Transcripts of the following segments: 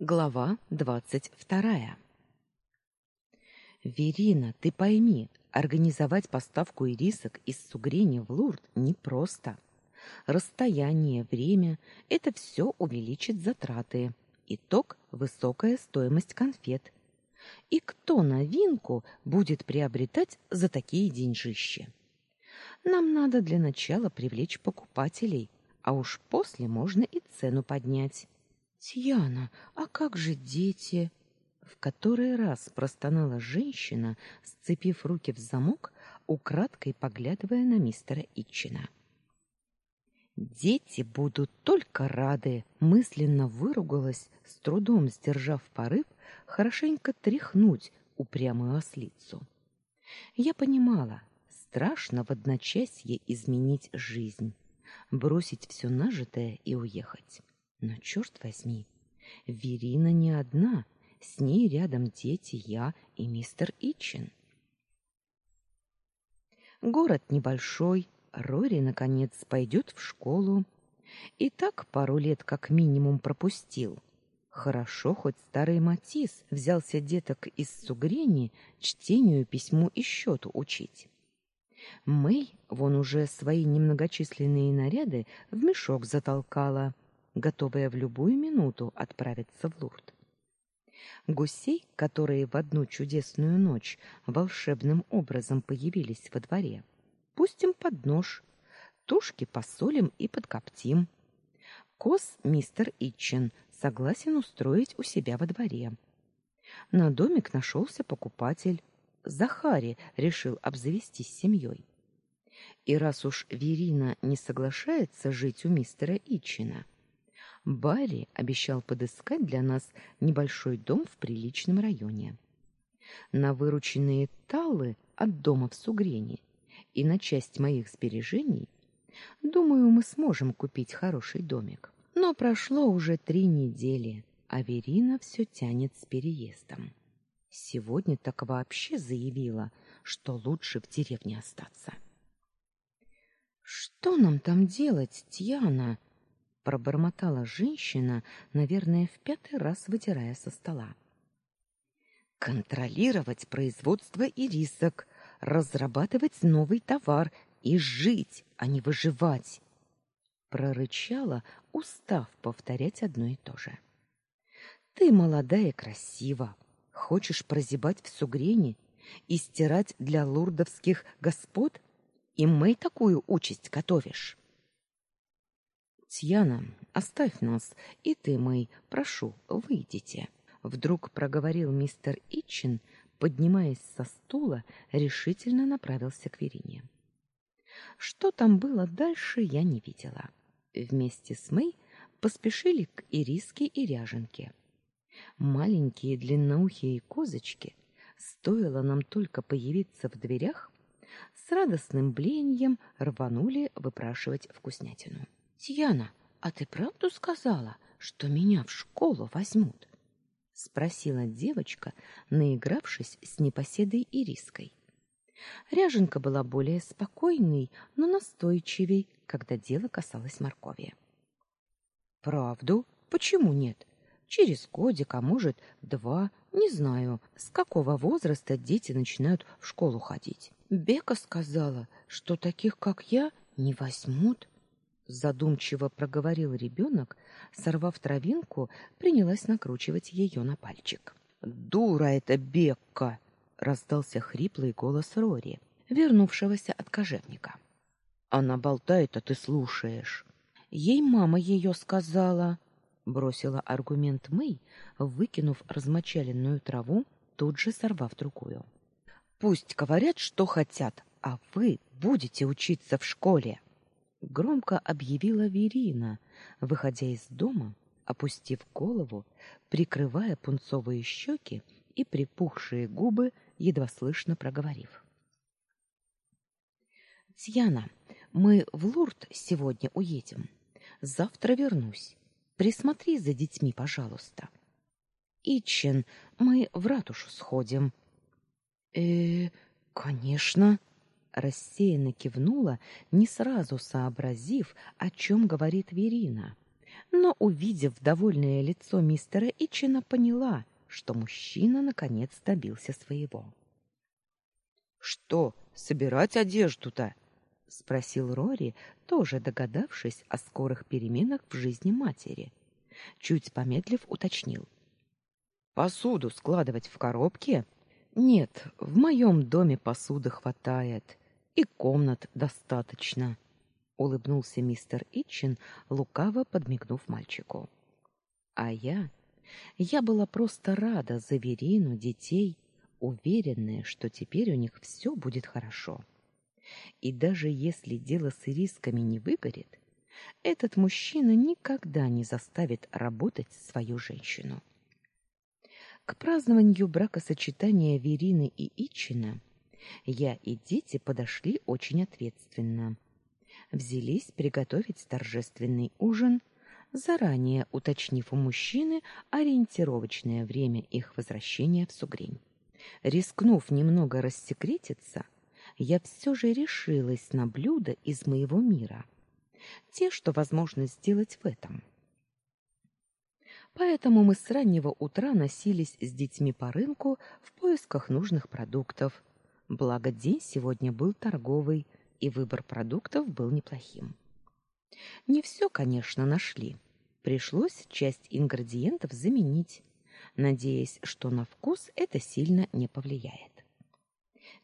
Глава двадцать вторая. Верина, ты пойми, организовать поставку ирисок из Сугрени в Лурд непросто. Расстояние, время это все увеличит затраты. Итог высокая стоимость конфет. И кто новинку будет приобретать за такие деньжищи? Нам надо для начала привлечь покупателей, а уж после можно и цену поднять. Тьяна, а как же дети? В который раз простонала женщина, сцепив руки в замок, украдкой поглядывая на мистера Итчина. Дети будут только рады, мысленно выругалась, с трудом сдержав порыв хорошенько тряхнуть упрямую ослицу. Я понимала, страшно в одночасье изменить жизнь, бросить все нажитое и уехать. Но черт возьми, Верина не одна, с ней рядом дети, я и мистер Ичин. Город небольшой, Рори наконец пойдет в школу. И так пару лет как минимум пропустил. Хорошо, хоть старый Матис взялся деток из Сугрени чтению, письму и счету учить. Мэй вон уже свои немногочисленные наряды в мешок затолкала — готовая в любую минуту отправиться в Лурд. Гусей, которые в одну чудесную ночь волшебным образом появились во дворе, пустим под нож, тушки посолим и подкоптим. Коз мистер Итчен согласен устроить у себя во дворе. На домик нашелся покупатель. Захари решил обзавестись семьей. И раз уж Верина не соглашается жить у мистера Итчина, Барри обещал подыскать для нас небольшой дом в приличном районе. На вырученные таллы от дома в Сугрене и на часть моих сбережений, думаю, мы сможем купить хороший домик. Но прошло уже три недели, а Верина все тянет с переездом. Сегодня так вообще заявила, что лучше в деревне остаться. Что нам там делать, Тьяна? Пробормотала женщина, наверное, в пятый раз вытирая со стола. Контролировать производство ирисок, разрабатывать новый товар и жить, а не выживать, прорычала, устав повторять одно и то же. Ты молодая и красива, хочешь прозябать в сугрене и стирать для лурдовских господ, и мы такую участь готовишь. Тьяна, оставь нас, и ты, мой, прошу, выйдите. Вдруг проговорил мистер Итчин, поднимаясь со стула, решительно направился к Верине. Что там было дальше, я не видела. Вместе с Мэй поспешили к Ириске и Ряженке. Маленькие длинноухие козочки, стоило нам только появиться в дверях, с радостным блеянием рванули выпрашивать вкуснятину. Тьяна, а ты правду сказала, что меня в школу возьмут? спросила девочка, наигравшись с непоседой Ириской. Ряженка была более спокойной, но настойчивей, когда дело касалось моркови. Правду? Почему нет? Через годик, а может, два, не знаю, с какого возраста дети начинают в школу ходить. Бека сказала, что таких, как я, не возьмут задумчиво проговорил ребенок, сорвав травинку, принялась накручивать ее на пальчик. Дура это Бекка, раздался хриплый голос Рори, вернувшегося от кожевника. Она болтает, а ты слушаешь. Ей мама ее сказала, бросила аргумент Мэй, выкинув размочаленную траву, тут же сорвав другую. Пусть говорят, что хотят, а вы будете учиться в школе громко объявила Верина, выходя из дома, опустив голову, прикрывая пунцовые щеки и припухшие губы, едва слышно проговорив: "Тьяна, мы в Лурд сегодня уедем. Завтра вернусь. Присмотри за детьми, пожалуйста. Ичен, мы в ратушу сходим". Э, конечно, рассеянно кивнула, не сразу сообразив, о чем говорит Верина. но, увидев довольное лицо мистера Ичина, поняла, что мужчина наконец добился своего. Что, собирать одежду-то? спросил Рори, тоже догадавшись о скорых переменах в жизни матери. Чуть помедлив уточнил: Посуду складывать в коробке? Нет, в моем доме посуды хватает, и комнат достаточно, улыбнулся мистер Итчин, лукаво подмигнув мальчику. А я, я была просто рада за Верину, детей уверенная, что теперь у них все будет хорошо. И даже если дело с рисками не выгорит, этот мужчина никогда не заставит работать свою женщину. К празднованию бракосочетания Верины и Ичина я и дети подошли очень ответственно. Взялись приготовить торжественный ужин, заранее уточнив у мужчины ориентировочное время их возвращения в Сугрень. Рискнув немного рассекретиться, я все же решилась на блюда из моего мира. Те, что возможно сделать в этом. Поэтому мы с раннего утра носились с детьми по рынку в поисках нужных продуктов. Благо день сегодня был торговый, и выбор продуктов был неплохим. Не все, конечно, нашли. Пришлось часть ингредиентов заменить надеясь, что на вкус это сильно не повлияет.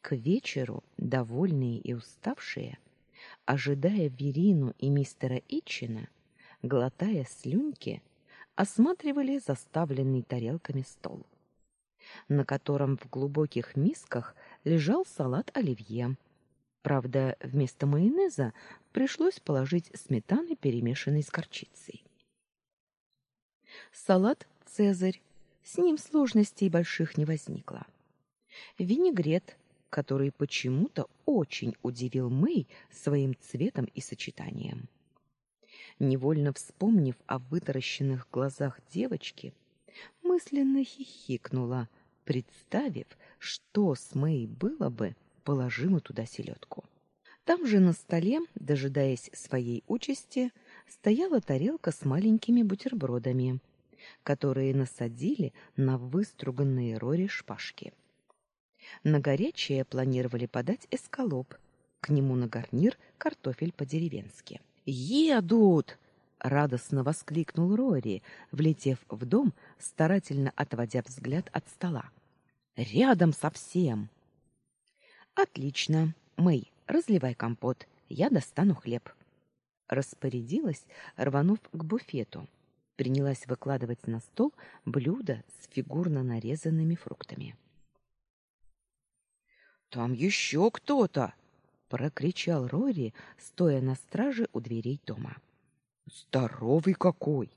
К вечеру, довольные и уставшие, ожидая Верину и мистера Ичина, глотая слюнки, осматривали заставленный тарелками стол, на котором в глубоких мисках лежал салат оливье. Правда, вместо майонеза пришлось положить сметаны, перемешанной с горчицей. Салат Цезарь с ним сложностей больших не возникло. Винегрет, который почему-то очень удивил Мэй своим цветом и сочетанием. Невольно вспомнив о вытаращенных глазах девочки, мысленно хихикнула, представив, что с Мэй было бы, положим туда селедку. Там же на столе, дожидаясь своей участи, стояла тарелка с маленькими бутербродами, которые насадили на выструганные рори шпажки. На горячее планировали подать эскалоп, к нему на гарнир картофель по-деревенски. «Едут!» — радостно воскликнул Рори, влетев в дом, старательно отводя взгляд от стола. «Рядом совсем!» «Отлично! Мэй, разливай компот, я достану хлеб!» Распорядилась, рванув к буфету принялась выкладывать на стол блюда с фигурно нарезанными фруктами. Там еще кто-то, прокричал Рори, стоя на страже у дверей дома. Здоровый какой.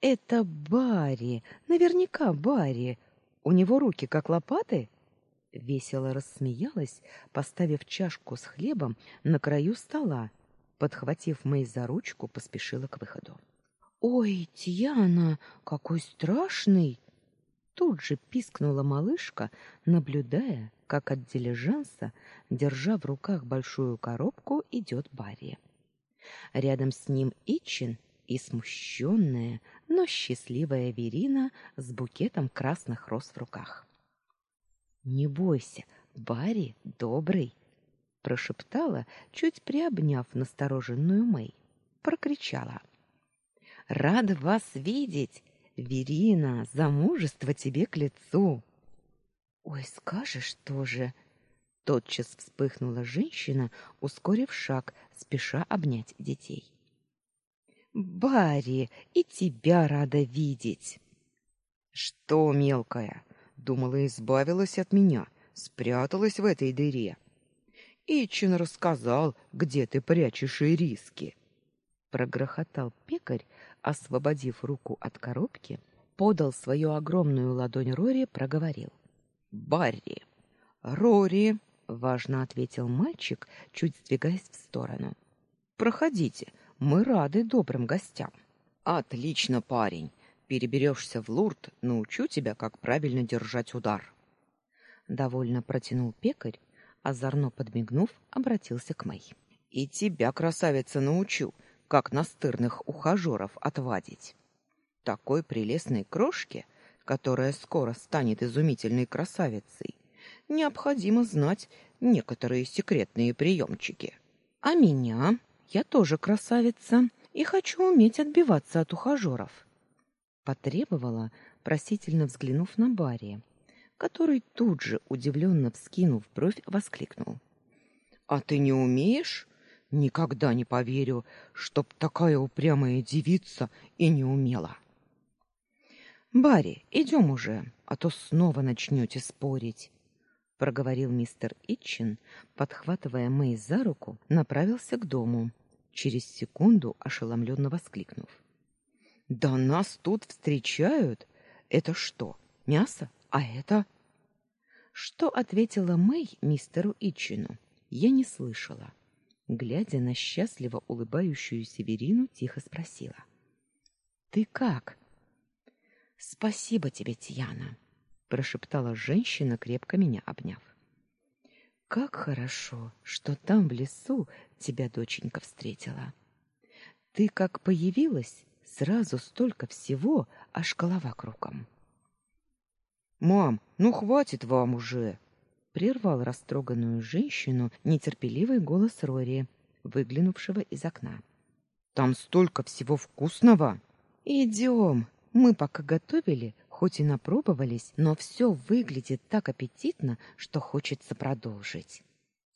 Это Барри, наверняка Барри. У него руки как лопаты? Весело рассмеялась, поставив чашку с хлебом на краю стола, подхватив Мэй за ручку, поспешила к выходу. Ой, Тьяна, какой страшный! Тут же пискнула малышка, наблюдая, как от дилижанса, держа в руках большую коробку, идет Барри. Рядом с ним Ичин и смущенная, но счастливая Верина с букетом красных роз в руках. Не бойся, Барри добрый, прошептала, чуть приобняв настороженную Мэй. Прокричала: Рада вас видеть. Верина, замужество тебе к лицу. Ой, скажешь тоже. Тотчас вспыхнула женщина, ускорив шаг, спеша обнять детей. Барри, и тебя рада видеть. Что, мелкая, думала, избавилась от меня, спряталась в этой дыре. Ичин рассказал, где ты прячешь и риски. Прогрохотал пекарь, освободив руку от коробки, подал свою огромную ладонь Рори, проговорил: "Барри". "Рори", важно ответил мальчик, чуть сдвигаясь в сторону. "Проходите, мы рады добрым гостям". "Отлично, парень. Переберешься в Лурд, научу тебя, как правильно держать удар". Довольно протянул пекарь, озорно подмигнув, обратился к Мэй. "И тебя, красавица, научу, как настырных ухажеров отвадить. Такой прелестной крошке, которая скоро станет изумительной красавицей, необходимо знать некоторые секретные приемчики. А меня? Я тоже красавица и хочу уметь отбиваться от ухажеров. Потребовала, просительно взглянув на Барри, который тут же, удивленно вскинув бровь, воскликнул. «А ты не умеешь? Никогда не поверю, чтоб такая упрямая девица и не умела». «Барри, идем уже, а то снова начнете спорить», — проговорил мистер Итчин, подхватывая Мэй за руку, направился к дому, через секунду ошеломленно воскликнув. «Да нас тут встречают! Это что, мясо? А это...» Что ответила Мэй мистеру Итчину, я не слышала. Глядя на счастливо улыбающуюся Верину, тихо спросила. «Ты как?» Спасибо тебе, Тьяна, прошептала женщина, крепко меня обняв. Как хорошо, что там в лесу тебя доченька встретила. Ты как появилась, сразу столько всего, аж голова кругом. Мам, ну хватит вам уже, прервал растроганную женщину нетерпеливый голос Рори, выглянувшего из окна. Там столько всего вкусного. Идем, мы пока готовили, хоть и напробовались, но все выглядит так аппетитно, что хочется продолжить.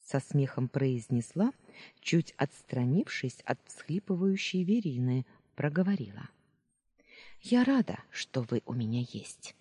Со смехом произнесла, чуть отстранившись от всхлипывающей Верины, проговорила: "Я рада, что вы у меня есть".